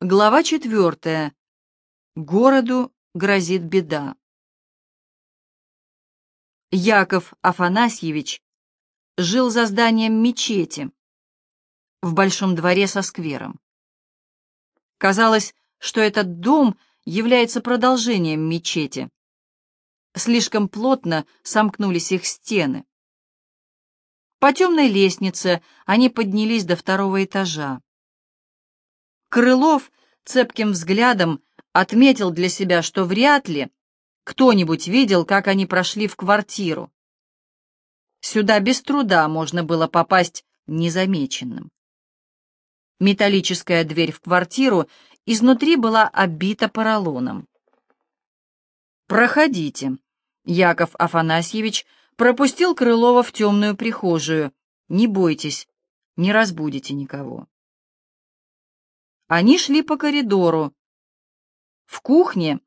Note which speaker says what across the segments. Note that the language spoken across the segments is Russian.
Speaker 1: Глава четвертая. Городу грозит беда. Яков Афанасьевич жил за зданием мечети в большом дворе со сквером. Казалось, что этот дом является продолжением мечети. Слишком плотно сомкнулись их стены. По темной лестнице они поднялись до второго этажа. Крылов цепким взглядом отметил для себя, что вряд ли кто-нибудь видел, как они прошли в квартиру. Сюда без труда можно было попасть незамеченным. Металлическая дверь в квартиру изнутри была обита поролоном. «Проходите», — Яков Афанасьевич пропустил Крылова в темную прихожую. «Не бойтесь, не разбудите никого». Они шли по коридору. В кухне,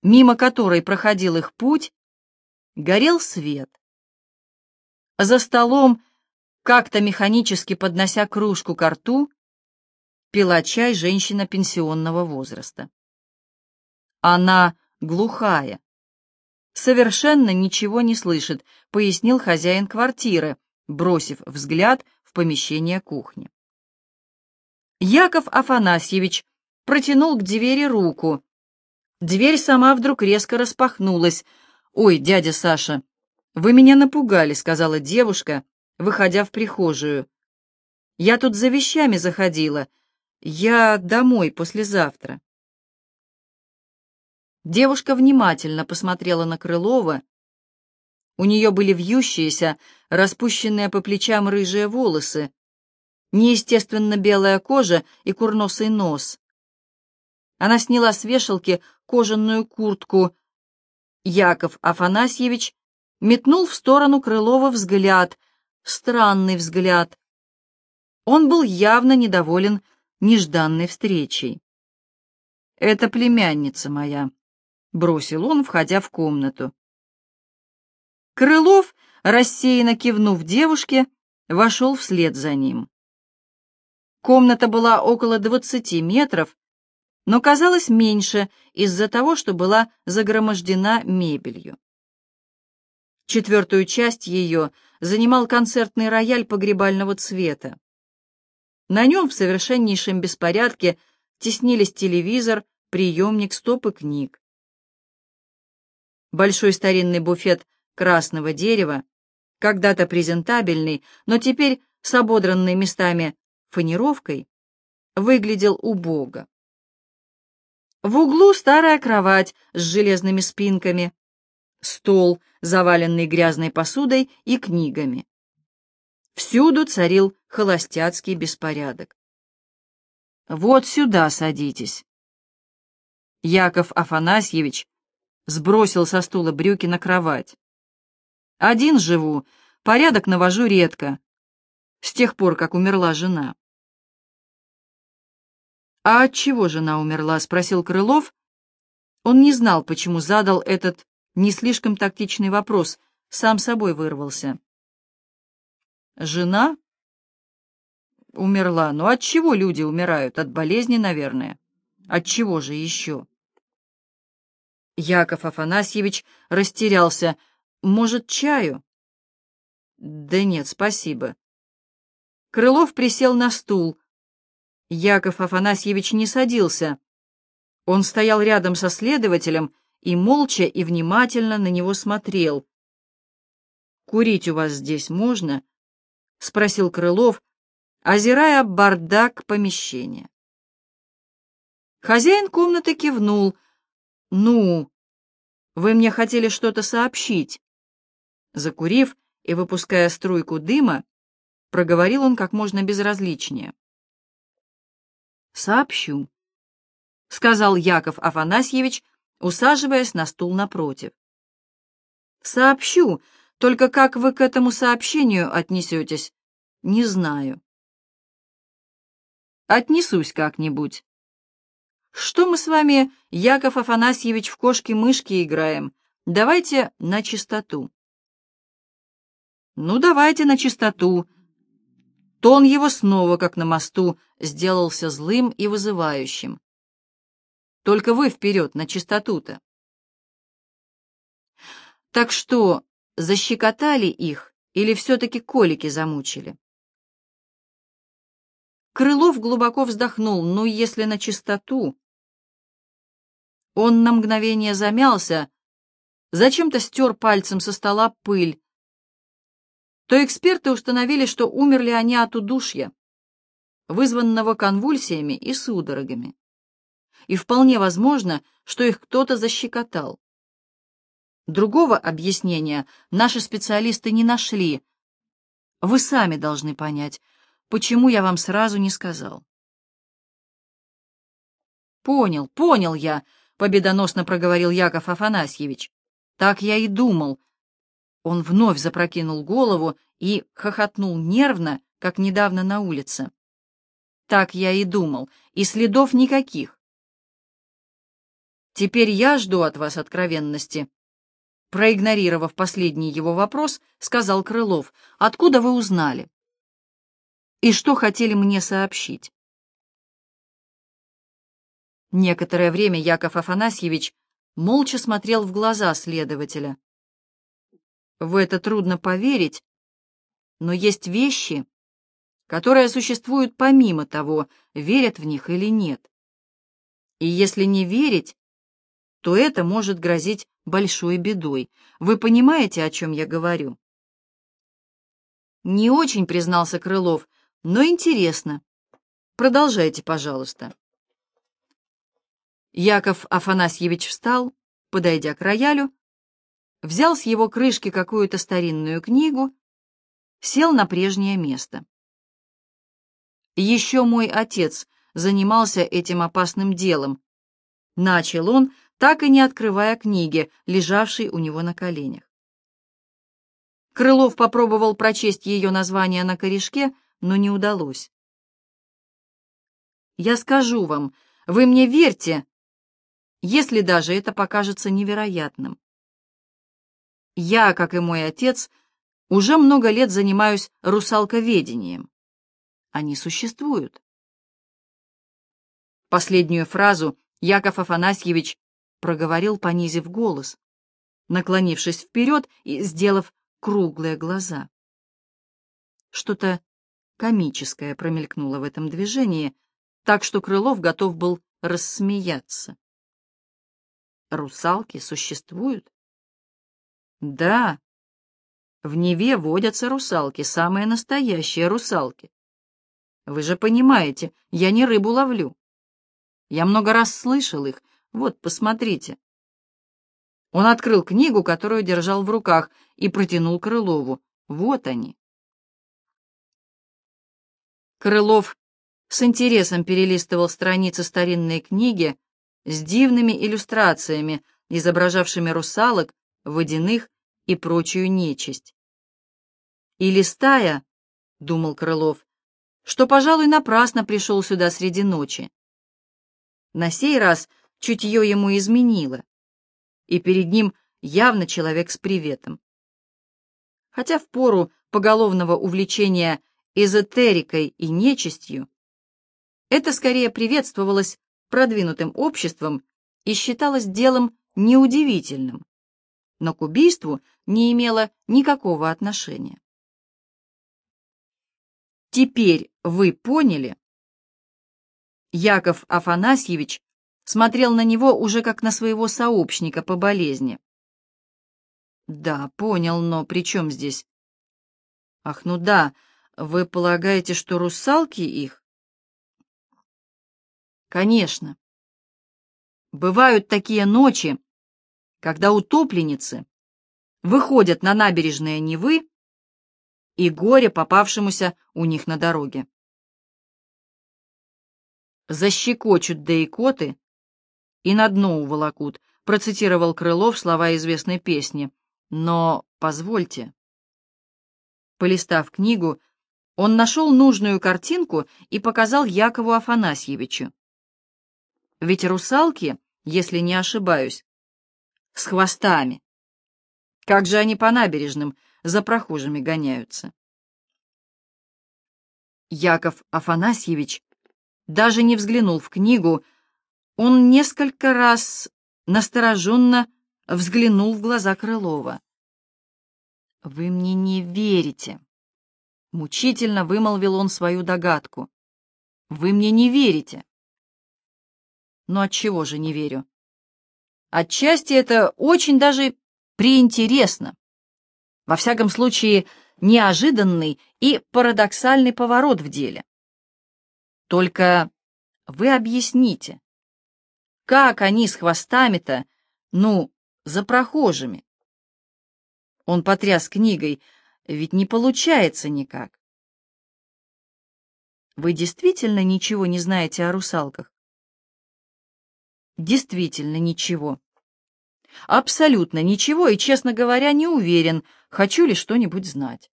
Speaker 1: мимо которой проходил их путь, горел свет. За столом, как-то механически поднося кружку к рту, пила чай женщина пенсионного возраста. Она глухая, совершенно ничего не слышит, пояснил хозяин квартиры, бросив взгляд в помещение кухни. Яков Афанасьевич протянул к двери руку. Дверь сама вдруг резко распахнулась. «Ой, дядя Саша, вы меня напугали», — сказала девушка, выходя в прихожую. «Я тут за вещами заходила. Я домой послезавтра». Девушка внимательно посмотрела на Крылова. У нее были вьющиеся, распущенные по плечам рыжие волосы, неестественно белая кожа и курносый нос. Она сняла с вешалки кожаную куртку. Яков Афанасьевич метнул в сторону Крылова взгляд, странный взгляд. Он был явно недоволен нежданной встречей. «Это племянница моя», — бросил он, входя в комнату. Крылов, рассеянно кивнув девушке, вошел вслед за ним. Комната была около 20 метров, но казалась меньше из-за того, что была загромождена мебелью. Четвертую часть ее занимал концертный рояль погребального цвета. На нем в совершеннейшем беспорядке теснились телевизор, приемник, стопы книг. Большой старинный буфет красного дерева, когда-то презентабельный, но теперь с ободранной местами фанеровкой, выглядел убого. В углу старая кровать с железными спинками, стол, заваленный грязной посудой и книгами. Всюду царил холостяцкий беспорядок. «Вот сюда садитесь». Яков Афанасьевич сбросил со стула брюки на кровать. «Один живу, порядок навожу редко, с тех пор, как умерла жена». «А от чего жена умерла?» — спросил Крылов. Он не знал, почему задал этот не слишком тактичный вопрос, сам собой вырвался. «Жена?» «Умерла. Но от чего люди умирают? От болезни, наверное. От чего же еще?» Яков Афанасьевич растерялся. «Может, чаю?» «Да нет, спасибо». Крылов присел на стул. Яков Афанасьевич не садился. Он стоял рядом со следователем и молча и внимательно на него смотрел. «Курить у вас здесь можно?» — спросил Крылов, озирая бардак помещения. Хозяин комнаты кивнул. «Ну, вы мне хотели что-то сообщить?» Закурив и выпуская струйку дыма, проговорил он как можно безразличнее. «Сообщу», — сказал Яков Афанасьевич, усаживаясь на стул напротив. «Сообщу, только как вы к этому сообщению отнесетесь, не знаю». «Отнесусь как-нибудь». «Что мы с вами, Яков Афанасьевич, в кошки-мышки играем? Давайте на чистоту». «Ну, давайте на чистоту», Тон его снова, как на мосту, сделался злым и вызывающим. Только вы вперед, на чистоту-то. Так что, защекотали их или все-таки колики замучили? Крылов глубоко вздохнул. Ну, если на чистоту... Он на мгновение замялся, зачем-то стер пальцем со стола пыль, то эксперты установили, что умерли они от удушья, вызванного конвульсиями и судорогами. И вполне возможно, что их кто-то защекотал. Другого объяснения наши специалисты не нашли. Вы сами должны понять, почему я вам сразу не сказал. «Понял, понял я», — победоносно проговорил Яков Афанасьевич. «Так я и думал, он вновь запрокинул голову и хохотнул нервно, как недавно на улице. Так я и думал, и следов никаких. Теперь я жду от вас откровенности. Проигнорировав последний его вопрос, сказал Крылов, откуда вы узнали? И что хотели мне сообщить? Некоторое время Яков Афанасьевич молча смотрел в глаза следователя. В это трудно поверить, но есть вещи, которые существуют помимо того, верят в них или нет. И если не верить, то это может грозить большой бедой. Вы понимаете, о чем я говорю? Не очень признался Крылов, но интересно. Продолжайте, пожалуйста. Яков Афанасьевич встал, подойдя к роялю, взял с его крышки какую-то старинную книгу, сел на прежнее место. Еще мой отец занимался этим опасным делом. Начал он, так и не открывая книги, лежавшей у него на коленях. Крылов попробовал прочесть ее название на корешке, но не удалось. «Я скажу вам, вы мне верьте, если даже это покажется невероятным. Я, как и мой отец, уже много лет занимаюсь русалковедением. Они существуют. Последнюю фразу Яков Афанасьевич проговорил, понизив голос, наклонившись вперед и сделав круглые глаза. Что-то комическое промелькнуло в этом движении, так что Крылов готов был рассмеяться. Русалки существуют? Да, в Неве водятся русалки, самые настоящие русалки. Вы же понимаете, я не рыбу ловлю. Я много раз слышал их. Вот, посмотрите. Он открыл книгу, которую держал в руках, и протянул Крылову. Вот они. Крылов с интересом перелистывал страницы старинной книги с дивными иллюстрациями, изображавшими русалок, водяных и прочую нечисть. И листая, — думал Крылов, — что, пожалуй, напрасно пришел сюда среди ночи. На сей раз чутье ему изменило, и перед ним явно человек с приветом. Хотя в пору поголовного увлечения эзотерикой и нечистью это скорее приветствовалось продвинутым обществом и считалось делом неудивительным но к убийству не имела никакого отношения. Теперь вы поняли? Яков Афанасьевич смотрел на него уже как на своего сообщника по болезни. Да, понял, но при чем здесь? Ах, ну да, вы полагаете, что русалки их? Конечно. Бывают такие ночи, когда утопленницы выходят на набережные Невы и горе попавшемуся у них на дороге. «Защекочут да икоты и на дно уволокут», процитировал Крылов слова известной песни. «Но позвольте». Полистав книгу, он нашел нужную картинку и показал Якову Афанасьевичу. Ведь русалки, если не ошибаюсь, с хвостами. Как же они по набережным за прохожими гоняются. Яков Афанасьевич даже не взглянул в книгу, он несколько раз настороженно взглянул в глаза Крылова. «Вы мне не верите!» Мучительно вымолвил он свою догадку. «Вы мне не верите!» «Но от чего же не верю?» «Отчасти это очень даже приинтересно. Во всяком случае, неожиданный и парадоксальный поворот в деле. Только вы объясните, как они с хвостами-то, ну, за прохожими? Он потряс книгой, ведь не получается никак. Вы действительно ничего не знаете о русалках? Действительно ничего. Абсолютно ничего и, честно говоря, не уверен, хочу ли что-нибудь знать.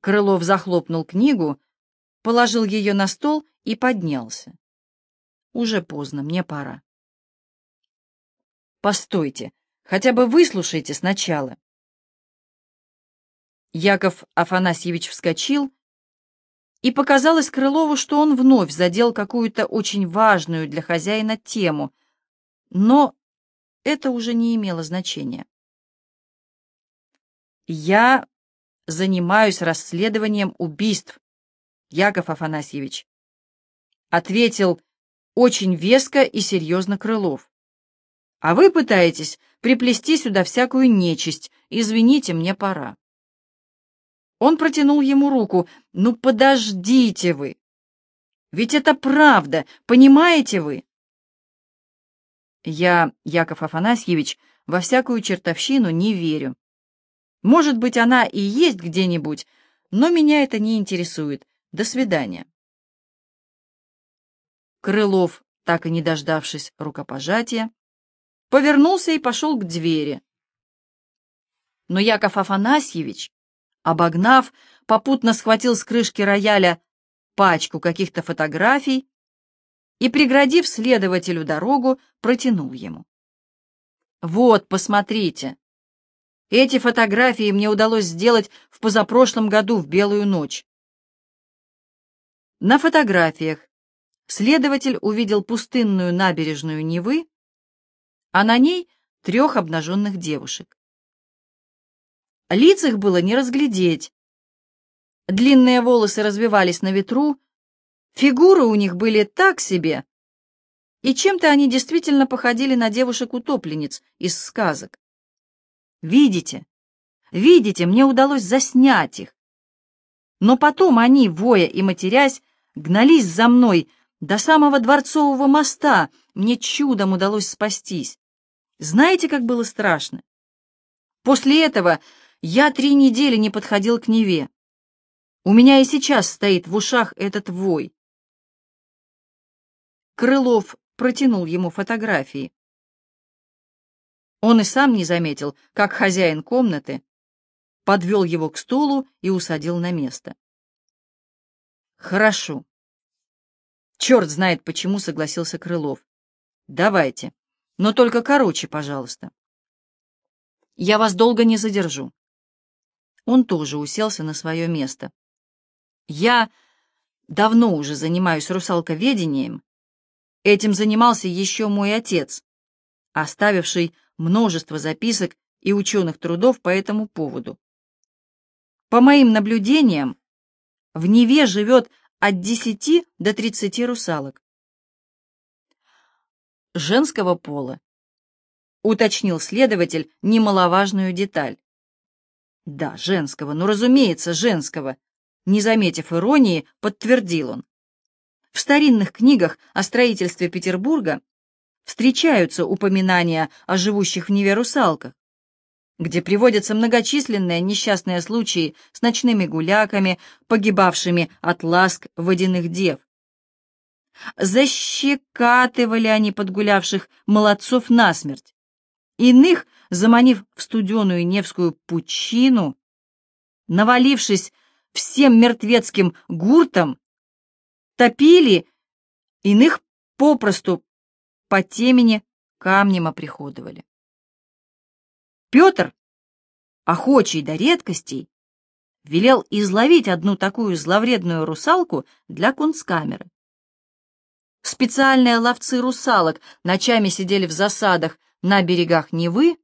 Speaker 1: Крылов захлопнул книгу, положил ее на стол и поднялся. Уже поздно, мне пора. Постойте, хотя бы выслушайте сначала. Яков Афанасьевич вскочил, и показалось Крылову, что он вновь задел какую-то очень важную для хозяина тему, но это уже не имело значения. «Я занимаюсь расследованием убийств, Яков Афанасьевич», ответил очень веско и серьезно Крылов. «А вы пытаетесь приплести сюда всякую нечисть. Извините, мне пора». Он протянул ему руку. «Ну, подождите вы! Ведь это правда, понимаете вы?» Я, Яков Афанасьевич, во всякую чертовщину не верю. Может быть, она и есть где-нибудь, но меня это не интересует. До свидания. Крылов, так и не дождавшись рукопожатия, повернулся и пошел к двери. Но Яков Афанасьевич Обогнав, попутно схватил с крышки рояля пачку каких-то фотографий и, преградив следователю дорогу, протянул ему. «Вот, посмотрите. Эти фотографии мне удалось сделать в позапрошлом году в белую ночь». На фотографиях следователь увидел пустынную набережную Невы, а на ней трех обнаженных девушек. Лиц их было не разглядеть. Длинные волосы развивались на ветру, фигуры у них были так себе, и чем-то они действительно походили на девушек-утопленниц из сказок. Видите, видите, мне удалось заснять их. Но потом они, воя и матерясь, гнались за мной до самого Дворцового моста. Мне чудом удалось спастись. Знаете, как было страшно? После этого я три недели не подходил к Неве. У меня и сейчас стоит в ушах этот вой. Крылов протянул ему фотографии. Он и сам не заметил, как хозяин комнаты подвел его к стулу и усадил на место. «Хорошо. Черт знает, почему согласился Крылов. Давайте, но только короче, пожалуйста. Я вас долго не задержу. Он тоже уселся на свое место. «Я давно уже занимаюсь русалковедением. Этим занимался еще мой отец, оставивший множество записок и ученых трудов по этому поводу. По моим наблюдениям, в Неве живет от 10 до 30 русалок. Женского пола, уточнил следователь немаловажную деталь. Да, женского, ну, разумеется, женского. Не заметив иронии, подтвердил он. В старинных книгах о строительстве Петербурга встречаются упоминания о живущих в Неве русалках, где приводятся многочисленные несчастные случаи с ночными гуляками, погибавшими от ласк водяных дев. Защекатывали они подгулявших молодцов насмерть. Иных заманив в студеную Невскую пучину, навалившись всем мертвецким гуртом, топили, иных попросту по темени камнем оприходовали. Петр, охочий до редкостей, велел изловить одну такую зловредную русалку для кунсткамеры. Специальные ловцы русалок ночами сидели в засадах на берегах Невы,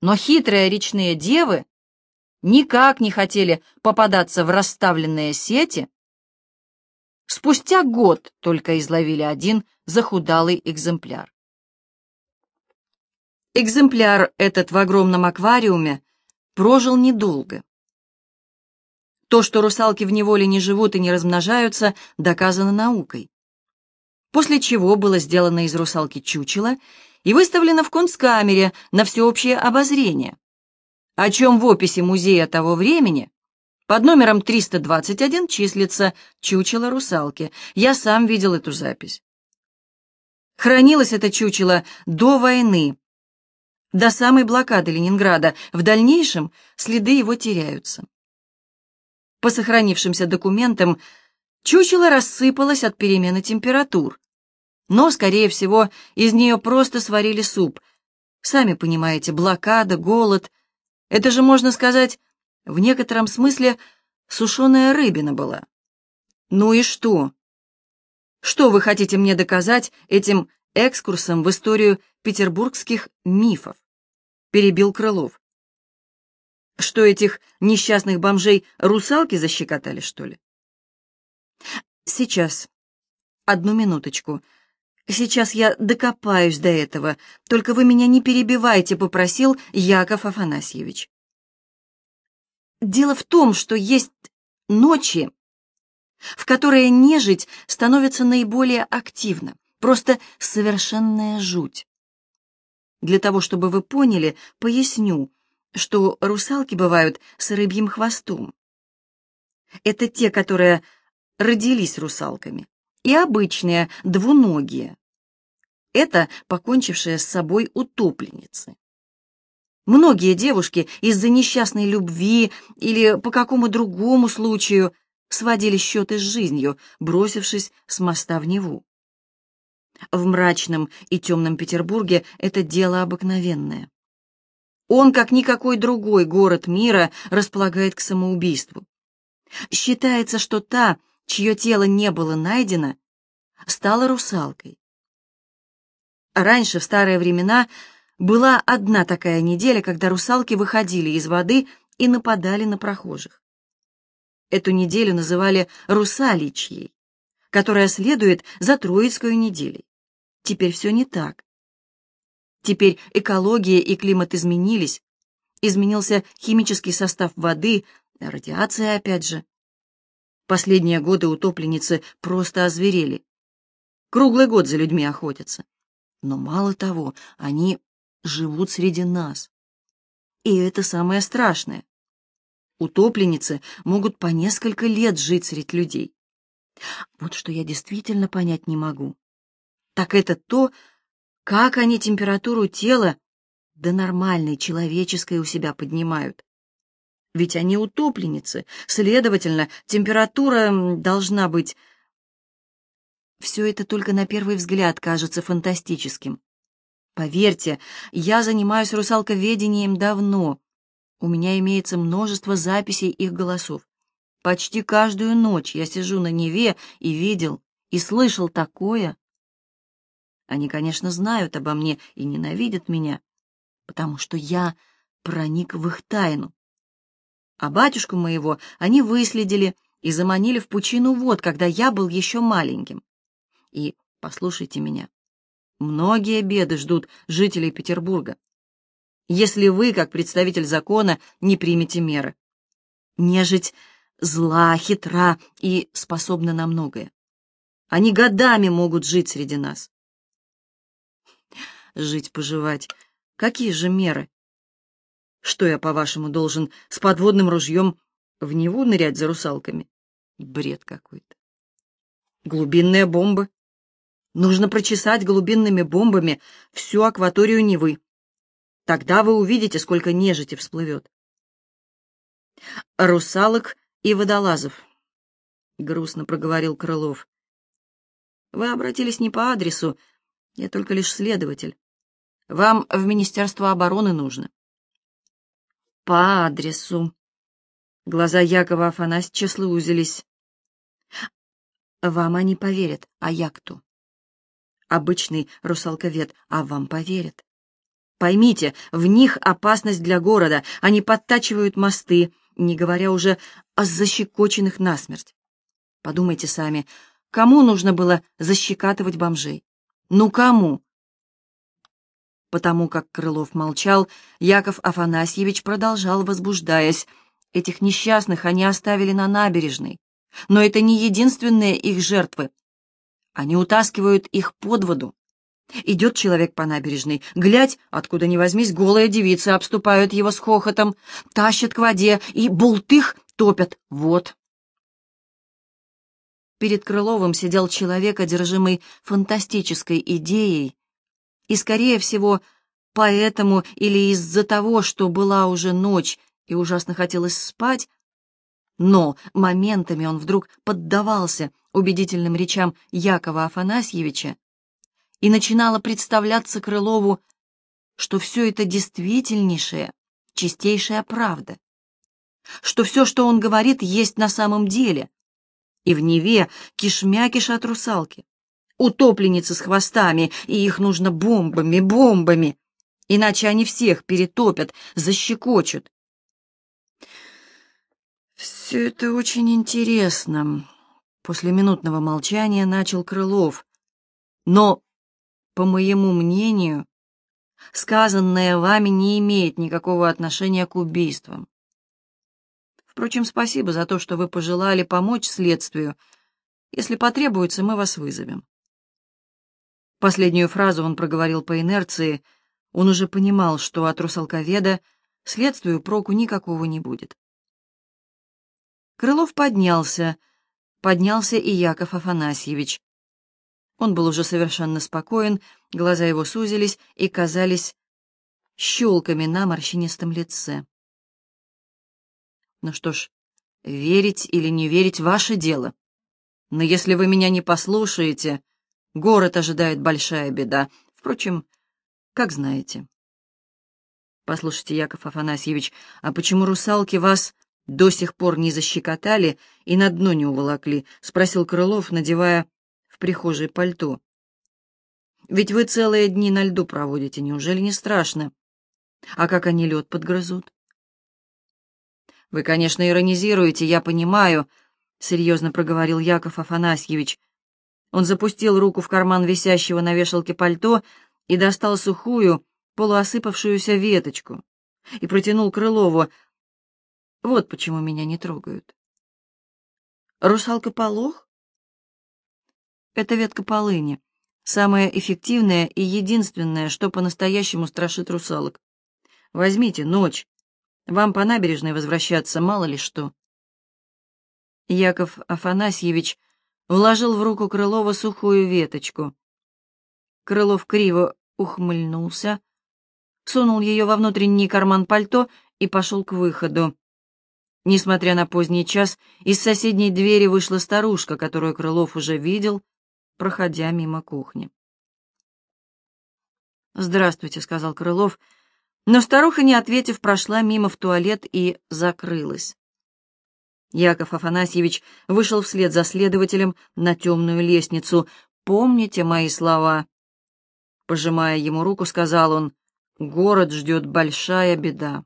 Speaker 1: но хитрые речные девы никак не хотели попадаться в расставленные сети. Спустя год только изловили один захудалый экземпляр. Экземпляр этот в огромном аквариуме прожил недолго. То, что русалки в неволе не живут и не размножаются, доказано наукой. После чего было сделано из русалки чучело и выставлено в концкамере на всеобщее обозрение, о чем в описи музея того времени под номером 321 числится чучело русалки. Я сам видел эту запись. Хранилось это чучело до войны, до самой блокады Ленинграда. В дальнейшем следы его теряются. По сохранившимся документам, чучело рассыпалось от перемены температур, но, скорее всего, из нее просто сварили суп. Сами понимаете, блокада, голод. Это же, можно сказать, в некотором смысле сушеная рыбина была. Ну и что? Что вы хотите мне доказать этим экскурсом в историю петербургских мифов? Перебил Крылов. Что этих несчастных бомжей русалки защекотали, что ли? Сейчас. Одну минуточку. Сейчас я докопаюсь до этого, только вы меня не перебивайте, попросил Яков Афанасьевич. Дело в том, что есть ночи, в которые нежить становится наиболее активна, просто совершенная жуть. Для того, чтобы вы поняли, поясню, что русалки бывают с рыбьим хвостом. Это те, которые родились русалками, и обычные двуногие. Это покончившие с собой утопленницы. Многие девушки из-за несчастной любви или по какому другому случаю сводили счеты с жизнью, бросившись с моста в Неву. В мрачном и темном Петербурге это дело обыкновенное. Он, как никакой другой город мира, располагает к самоубийству. Считается, что та, чье тело не было найдено, стала русалкой. Раньше, в старые времена, была одна такая неделя, когда русалки выходили из воды и нападали на прохожих. Эту неделю называли «русаличьей», которая следует за Троицкую неделей. Теперь все не так. Теперь экология и климат изменились, изменился химический состав воды, радиация опять же. Последние годы утопленницы просто озверели. Круглый год за людьми охотятся. Но мало того, они живут среди нас. И это самое страшное. Утопленницы могут по несколько лет жить среди людей. Вот что я действительно понять не могу. Так это то, как они температуру тела до нормальной человеческой у себя поднимают. Ведь они утопленницы, следовательно, температура должна быть все это только на первый взгляд кажется фантастическим. Поверьте, я занимаюсь русалковедением давно. У меня имеется множество записей их голосов. Почти каждую ночь я сижу на Неве и видел, и слышал такое. Они, конечно, знают обо мне и ненавидят меня, потому что я проник в их тайну. А батюшку моего они выследили и заманили в пучину вод, когда я был еще маленьким. И послушайте меня. Многие беды ждут жителей Петербурга, если вы, как представитель закона, не примете меры. Нежить зла, хитра и способна на многое. Они годами могут жить среди нас. Жить-поживать. Какие же меры? Что я, по-вашему, должен с подводным ружьем в Неву нырять за русалками? Бред какой-то. Глубинные бомбы. Нужно прочесать глубинными бомбами всю акваторию Невы. Тогда вы увидите, сколько нежити всплывет. Русалок и водолазов, — грустно проговорил Крылов. Вы обратились не по адресу, я только лишь следователь. Вам в Министерство обороны нужно. По адресу. Глаза Якова Афанасьевича слузились. Вам они поверят, а я кто? Обычный русалковед, а вам поверят. Поймите, в них опасность для города, они подтачивают мосты, не говоря уже о защекоченных насмерть. Подумайте сами, кому нужно было защекатывать бомжей? Ну кому? Потому как Крылов молчал, Яков Афанасьевич продолжал, возбуждаясь. Этих несчастных они оставили на набережной. Но это не единственные их жертвы. Они утаскивают их под воду. Идет человек по набережной, глядь, откуда ни возьмись, голые девицы обступают его с хохотом, тащат к воде и бултых топят. Вот. Перед Крыловым сидел человек, одержимый фантастической идеей, и, скорее всего, поэтому или из-за того, что была уже ночь и ужасно хотелось спать, но моментами он вдруг поддавался убедительным речам Якова Афанасьевича, и начинало представляться Крылову, что все это действительнейшая, чистейшая правда, что все, что он говорит, есть на самом деле, и в Неве кишмя кишат русалки, утопленницы с хвостами, и их нужно бомбами, бомбами, иначе они всех перетопят, защекочут. «Все это очень интересно», — после минутного молчания начал Крылов. «Но, по моему мнению, сказанное вами не имеет никакого отношения к убийствам. Впрочем, спасибо за то, что вы пожелали помочь следствию. Если потребуется, мы вас вызовем. Последнюю фразу он проговорил по инерции. Он уже понимал, что от русалковеда следствию проку никакого не будет. Крылов поднялся. Поднялся и Яков Афанасьевич. Он был уже совершенно спокоен, глаза его сузились и казались щелками на морщинистом лице. Ну что ж, верить или не верить — ваше дело. Но если вы меня не послушаете, Город ожидает большая беда. Впрочем, как знаете. Послушайте, Яков Афанасьевич, а почему русалки вас до сих пор не защекотали и на дно не уволокли? — спросил Крылов, надевая в прихожей пальто. Ведь вы целые дни на льду проводите, неужели не страшно? А как они лед подгрызут? Вы, конечно, иронизируете, я понимаю, — серьезно проговорил Яков Афанасьевич. Он запустил руку в карман висящего на вешалке пальто и достал сухую, полуосыпавшуюся веточку и протянул Крылову. Вот почему меня не трогают. Русалка полох? Это ветка полыни, самая эффективная и единственная, что по-настоящему страшит русалок. Возьмите, ночь. Вам по набережной возвращаться мало ли что. Яков Афанасьевич вложил в руку Крылова сухую веточку. Крылов криво ухмыльнулся, сунул ее во внутренний карман пальто и пошел к выходу. Несмотря на поздний час, из соседней двери вышла старушка, которую Крылов уже видел, проходя мимо кухни. «Здравствуйте», — сказал Крылов, но старуха, не ответив, прошла мимо в туалет и закрылась. Яков Афанасьевич вышел вслед за следователем на темную лестницу. «Помните мои слова?» Пожимая ему руку, сказал он, «Город ждет большая беда».